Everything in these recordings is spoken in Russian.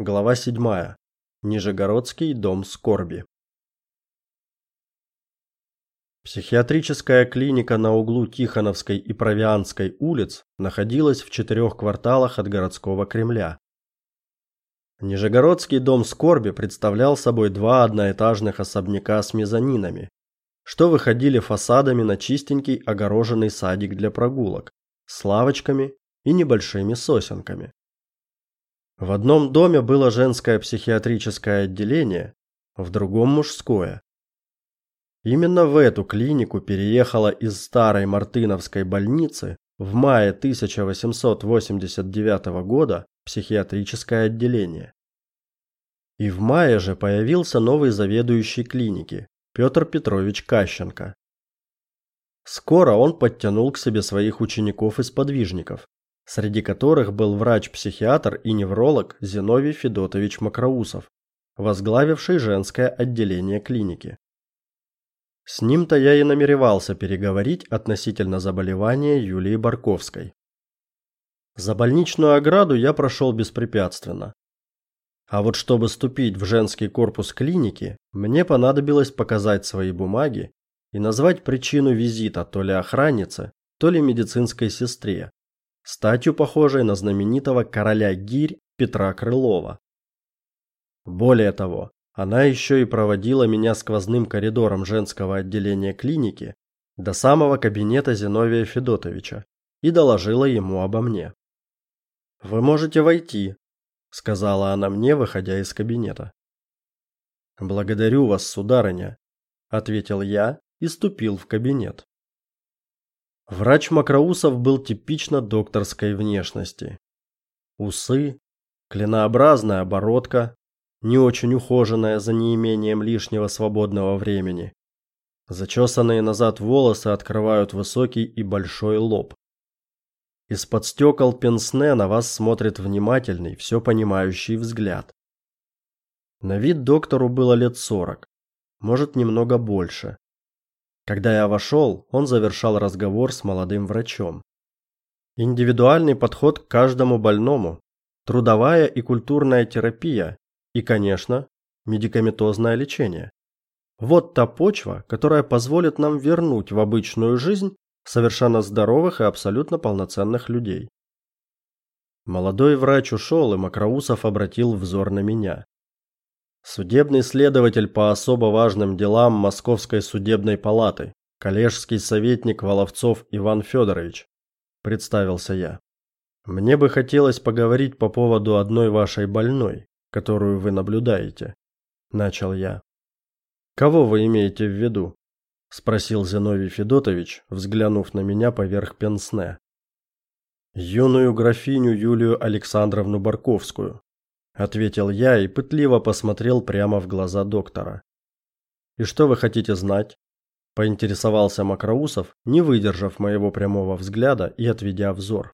Глава 7. Нижегородский дом скорби. Психиатрическая клиника на углу Тихоновской и Провианской улиц находилась в четырех кварталах от городского Кремля. Нижегородский дом скорби представлял собой два одноэтажных особняка с мезонинами, что выходили фасадами на чистенький огороженный садик для прогулок с лавочками и небольшими сосенками. В одном доме было женское психиатрическое отделение, в другом мужское. Именно в эту клинику переехала из старой Мартыновской больницы в мае 1889 года психиатрическое отделение. И в мае же появился новый заведующий клиники Петр Петрович Кащенко. Скоро он подтянул к себе своих учеников и сподвижников, среди которых был врач-психиатр и невролог Зиновий Федотович Макроусов, возглавивший женское отделение клиники. С ним-то я и намеревался переговорить относительно заболевания Юлии Барковской. За больничную ограду я прошел беспрепятственно. А вот чтобы ступить в женский корпус клиники, мне понадобилось показать свои бумаги и назвать причину визита то ли охраннице, то ли медицинской сестре, статью похожей на знаменитого короля гирь Петра Крылова. Более того, она еще и проводила меня сквозным коридором женского отделения клиники до самого кабинета Зиновия Федотовича и доложила ему обо мне. Вы можете войти, сказала она мне, выходя из кабинета. Благодарю вас, сударыня, ответил я и ступил в кабинет. Врач Макроусов был типично докторской внешности. Усы, клинообразная бородка, не очень ухоженная за неимением лишнего свободного времени. Зачесанные назад волосы открывают высокий и большой лоб. Из-под стекол пенсне на вас смотрит внимательный, все понимающий взгляд. На вид доктору было лет сорок, может, немного больше. Когда я вошел, он завершал разговор с молодым врачом. Индивидуальный подход к каждому больному, трудовая и культурная терапия и, конечно, медикаментозное лечение. Вот та почва, которая позволит нам вернуть в обычную жизнь совершенно здоровых и абсолютно полноценных людей. Молодой врач ушел, и Макроусов обратил взор на меня. Судебный следователь по особо важным делам Московской судебной палаты, коллежский советник Воловцов Иван Федорович, представился я. Мне бы хотелось поговорить по поводу одной вашей больной, которую вы наблюдаете, начал я. Кого вы имеете в виду? спросил Зиновий Федотович, взглянув на меня поверх пенсне. Юную графиню Юлию Александровну Барковскую, ответил я и пытливо посмотрел прямо в глаза доктора. И что вы хотите знать? поинтересовался Макроусов, не выдержав моего прямого взгляда и отведя взор.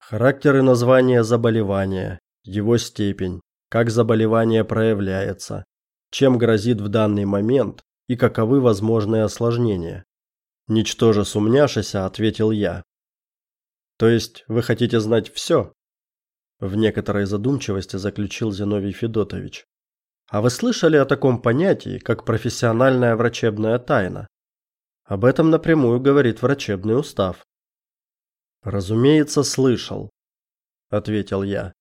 Характер и название заболевания, его степень, как заболевание проявляется, чем грозит в данный момент и каковы возможные осложнения. Ничтоже сумняшися, ответил я. То есть вы хотите знать все? В некоторой задумчивости заключил Зиновий Федотович. А вы слышали о таком понятии, как профессиональная врачебная тайна? Об этом напрямую говорит врачебный устав. Разумеется, слышал, ответил я.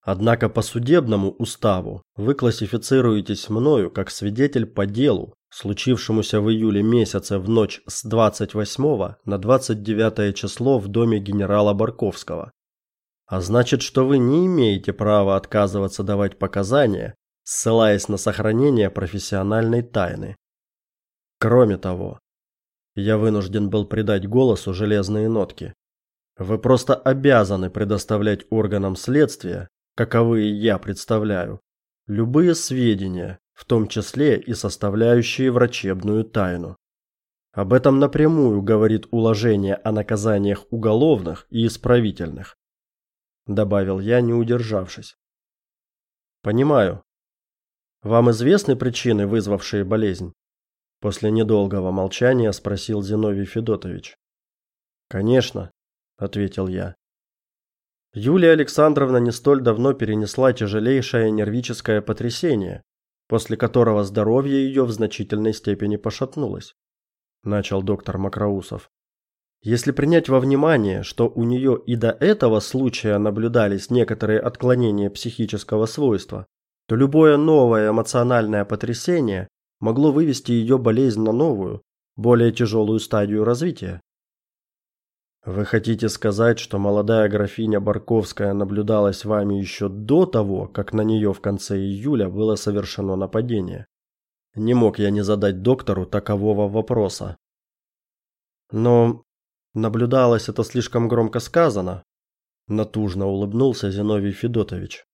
Однако по судебному уставу вы классифицируетесь мною как свидетель по делу, случившемуся в июле месяце в ночь с 28 на 29 число в доме генерала Барковского. А значит, что вы не имеете права отказываться давать показания, ссылаясь на сохранение профессиональной тайны. Кроме того, я вынужден был придать голосу железные нотки. Вы просто обязаны предоставлять органам следствия, каковые я представляю, любые сведения, в том числе и составляющие врачебную тайну. Об этом напрямую говорит уложение о наказаниях уголовных и исправительных добавил я, не удержавшись. Понимаю. Вам известны причины, вызвавшие болезнь? После недолгого молчания спросил Зиновий Федотович. Конечно, ответил я. Юлия Александровна не столь давно перенесла тяжелейшее нервическое потрясение, после которого здоровье ее в значительной степени пошатнулось, начал доктор Макроусов. Если принять во внимание, что у нее и до этого случая наблюдались некоторые отклонения психического свойства, то любое новое эмоциональное потрясение могло вывести ее болезнь на новую, более тяжелую стадию развития. Вы хотите сказать, что молодая графиня Барковская наблюдалась вами еще до того, как на нее в конце июля было совершено нападение? Не мог я не задать доктору такового вопроса. Но Наблюдалось это слишком громко сказано, натужно улыбнулся Зиновий Федотович.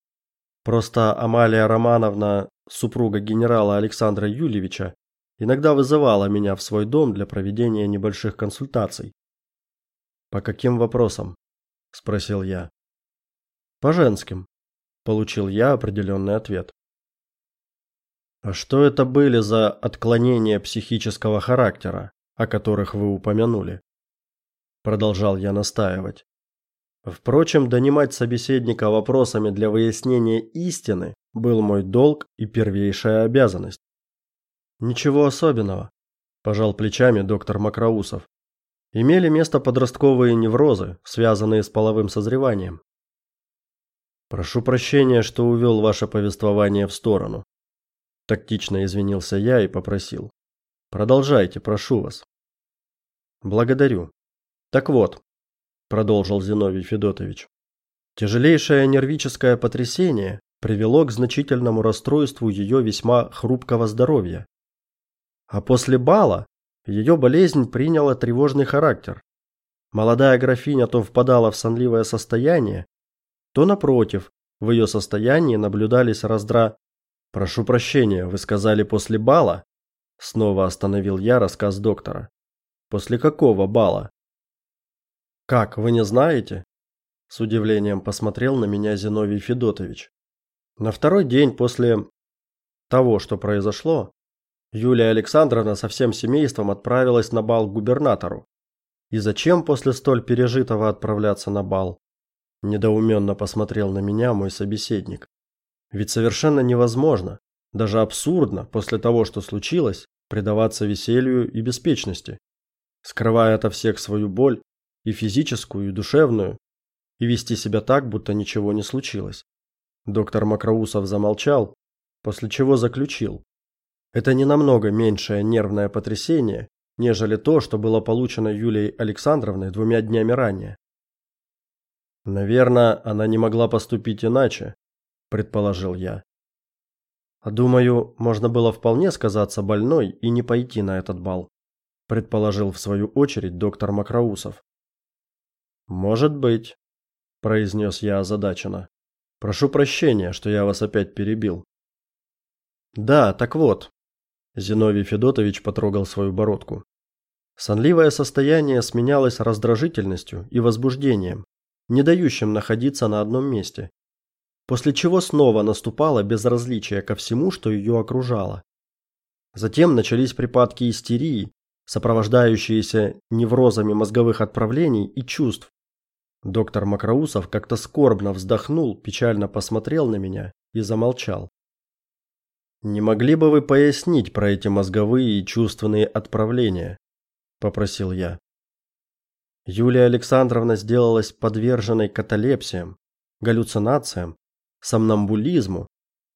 Просто Амалия Романовна, супруга генерала Александра Юльевича, иногда вызывала меня в свой дом для проведения небольших консультаций. По каким вопросам? спросил я. По женским, получил я определенный ответ. А что это были за отклонения психического характера, о которых вы упомянули? Продолжал я настаивать. Впрочем, донимать собеседника вопросами для выяснения истины был мой долг и первейшая обязанность. Ничего особенного, пожал плечами доктор Макроусов. Имели место подростковые неврозы, связанные с половым созреванием. Прошу прощения, что увел ваше повествование в сторону. Тактично извинился я и попросил: продолжайте, прошу вас. Благодарю. Так вот, продолжил Зиновий Федотович. Тяжелейшее нервическое потрясение привело к значительному расстройству ее весьма хрупкого здоровья. А после бала ее болезнь приняла тревожный характер. Молодая графиня то впадала в сонливое состояние, то напротив, в ее состоянии наблюдались раздра Прошу прощения, вы сказали после бала? Снова остановил я рассказ доктора. После какого бала? Как, вы не знаете? С удивлением посмотрел на меня Зиновий Федотович. На второй день после того, что произошло, Юлия Александровна со всем семейством отправилась на бал к губернатору. И зачем после столь пережитого отправляться на бал? Недоуменно посмотрел на меня мой собеседник. Ведь совершенно невозможно, даже абсурдно после того, что случилось, предаваться веселью и беспечности, скрывая ото всех свою боль и физическую, и душевную, и вести себя так, будто ничего не случилось. Доктор Макроусов замолчал, после чего заключил: это не намного меньшее нервное потрясение, нежели то, что было получено Юлией Александровной двумя днями ранее. Наверное, она не могла поступить иначе, предположил я. А думаю, можно было вполне сказаться больной и не пойти на этот бал, предположил в свою очередь доктор Макроусов. Может быть, произнес я озадаченно. Прошу прощения, что я вас опять перебил. Да, так вот. Зиновий Федотович потрогал свою бородку. Сонливое состояние сменялось раздражительностью и возбуждением, не дающим находиться на одном месте. После чего снова наступало безразличие ко всему, что ее окружало. Затем начались припадки истерии, сопровождающиеся неврозами мозговых отправлений и чувств, Доктор Макроусов как-то скорбно вздохнул, печально посмотрел на меня и замолчал. Не могли бы вы пояснить про эти мозговые и чувственные отправления, попросил я. Юлия Александровна сделалась подверженной каталепсиям, галлюцинациям, сомнамбулизму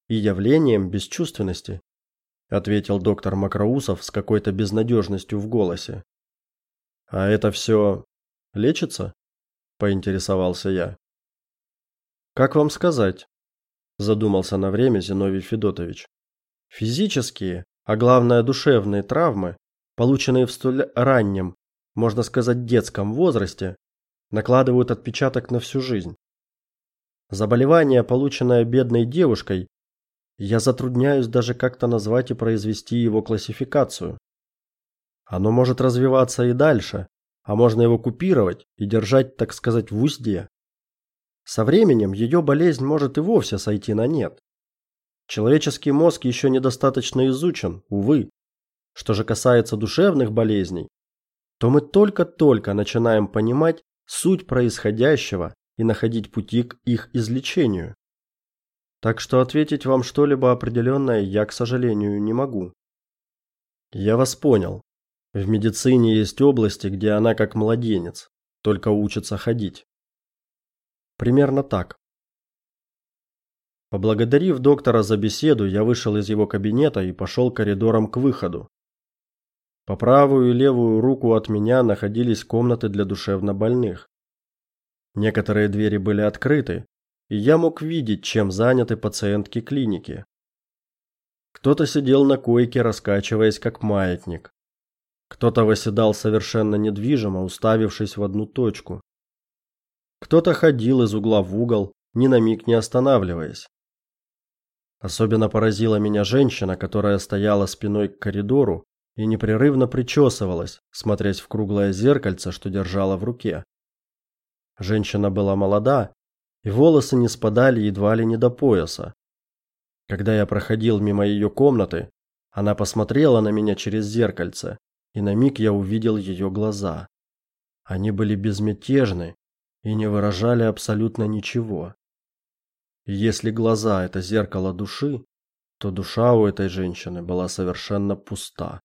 и явлениям бесчувственности, ответил доктор Макроусов с какой-то безнадежностью в голосе. А это все лечится? Поинтересовался я. Как вам сказать? задумался на время Зиновий Федотович. Физические, а главное душевные травмы, полученные в столь раннем, можно сказать, детском возрасте, накладывают отпечаток на всю жизнь. Заболевание, полученное бедной девушкой, я затрудняюсь даже как-то назвать и произвести его классификацию. Оно может развиваться и дальше, а можно его купировать и держать, так сказать, в узде. Со временем ее болезнь может и вовсе сойти на нет. Человеческий мозг еще недостаточно изучен, увы. Что же касается душевных болезней, то мы только-только начинаем понимать суть происходящего и находить пути к их излечению. Так что ответить вам что-либо определенное я, к сожалению, не могу. Я вас понял. В медицине есть области, где она как младенец, только учится ходить. Примерно так. Поблагодарив доктора за беседу, я вышел из его кабинета и пошел коридором к выходу. По правую и левую руку от меня находились комнаты для душевнобольных. Некоторые двери были открыты, и я мог видеть, чем заняты пациентки клиники. Кто-то сидел на койке, раскачиваясь как маятник. Кто-то восседал совершенно недвижимо, уставившись в одну точку. Кто-то ходил из угла в угол, ни на миг не останавливаясь. Особенно поразила меня женщина, которая стояла спиной к коридору и непрерывно причесывалась, смотрясь в круглое зеркальце, что держала в руке. Женщина была молода, и волосы не спадали едва ли не до пояса. Когда я проходил мимо ее комнаты, она посмотрела на меня через зеркальце, и на миг я увидел ее глаза. Они были безмятежны и не выражали абсолютно ничего. Если глаза это зеркало души, то душа у этой женщины была совершенно пуста.